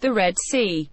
The Red Sea.